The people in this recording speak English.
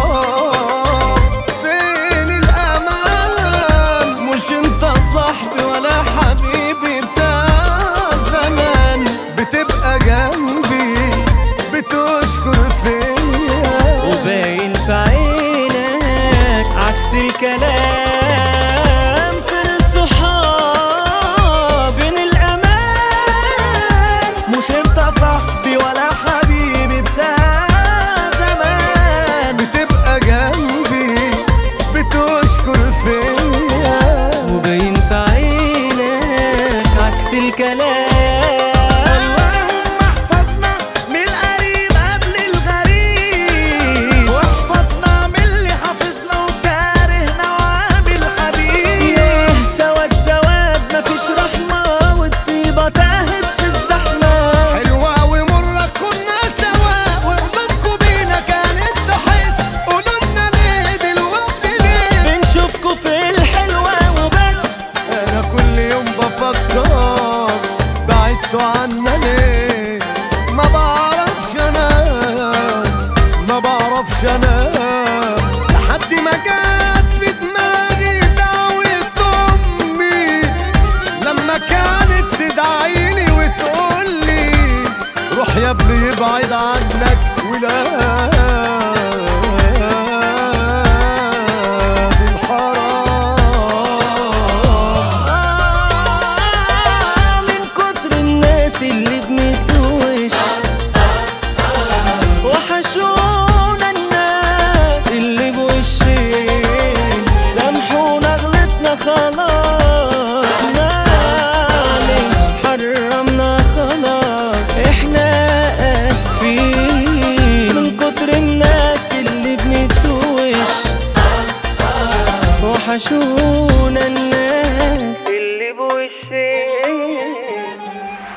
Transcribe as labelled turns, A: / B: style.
A: oh.
B: 守护。